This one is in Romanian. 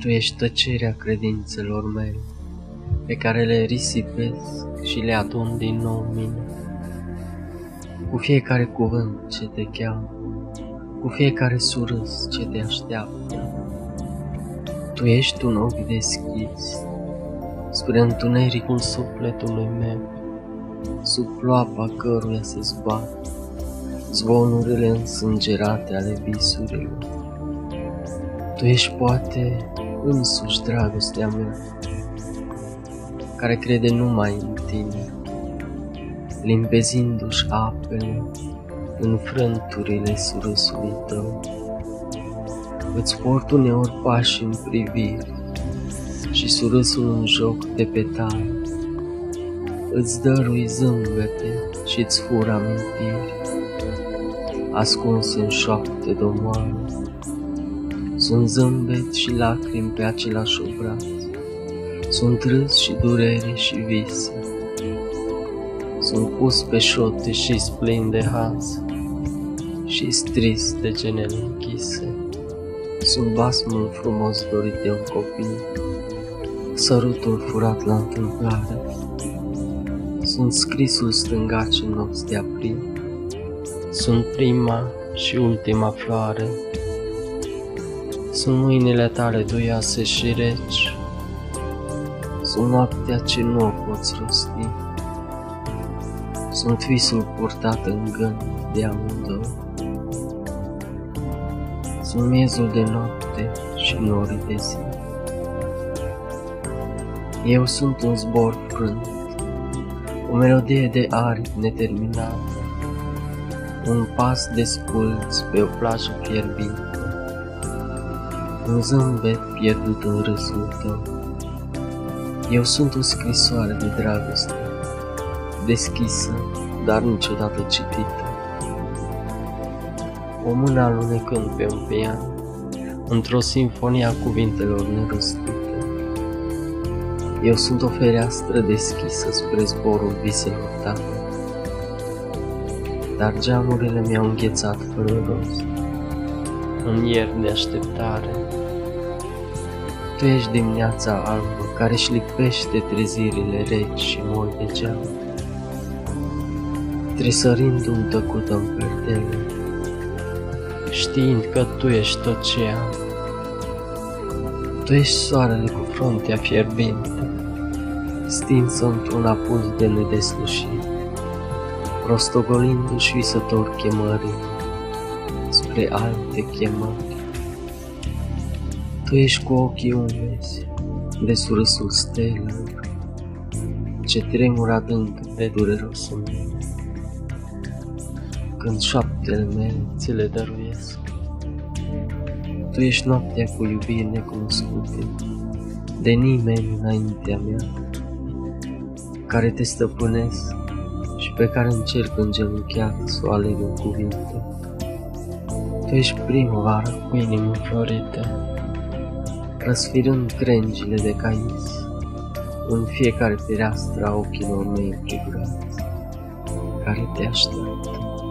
Tu ești tăcerea credințelor mele, pe care le risipesc și le adun din nou mine. Cu fiecare cuvânt ce te cheamă, cu fiecare surâs ce te așteaptă, Tu ești un ochi deschis spre întunericul sufletului meu, sub ploapa căruia se zbat zvonurile însângerate ale visurilor. Tu ești poate însuși dragostea mea, care crede numai în tine, limpezindu-și apele în frânturile surâsului tău. Îți port uneori pași în privire și surâsul în joc de petale. Îți dărui zâmbete și îți fur amintiri, ascunse în șoapte domoare. Sunt zâmbet și lacrimi pe același obraz, sunt râs și durere și vise. Sunt pus pe șote și splin de haz și trist de genele închise. Sunt basmul frumos dorit de un copil, sărutul furat la întâmplare. Sunt scrisul stângaci în nopți de april, sunt prima și ultima floare. Sunt mâinile tale duioase și reci, sunt noaptea ce nu o poți rosti. Sunt visul purtat în gând de amândouă. Sunt miezul de noapte și norii de zi. Eu sunt un zbor frânt, o melodie de aripi neterminată, un pas de sculți pe o plajă fierbinte, un zâmbet pierdut în râsul tău. Eu sunt o scrisoare de dragoste, deschisă, dar niciodată citită. O mână alunecând pe un pian, într-o sinfonie a cuvintelor nerostite. Eu sunt o fereastră deschisă spre zborul viselor tale dar geamurile mi-au înghețat fără rost. În ier de așteptare, Tu ești dimineața albă care își lipește trezirile reci și moi de geam, trisărind un tăcut în perdele, știind că Tu ești tot ce am. Tu ești soarele cu fruntea fierbinte, stinsă într-un apus de nedeslușit rostogolindu-și visător chemării spre alte chemări. Tu ești cu ochii umezi de surâsul stelelor, ce tremură adânc de dureros în mine. Când șaptele mele ți le dăruiesc, Tu ești noaptea cu iubiri necunoscute, de nimeni înaintea mea, care te stăpânesc și pe care încerc îngenunchiat să o aleg în cuvinte. Tu ești primăvară cu inimi înflorite, răsfirând crengile de cais în fiecare fereastră a ochilor mei privirați, care te așteaptă.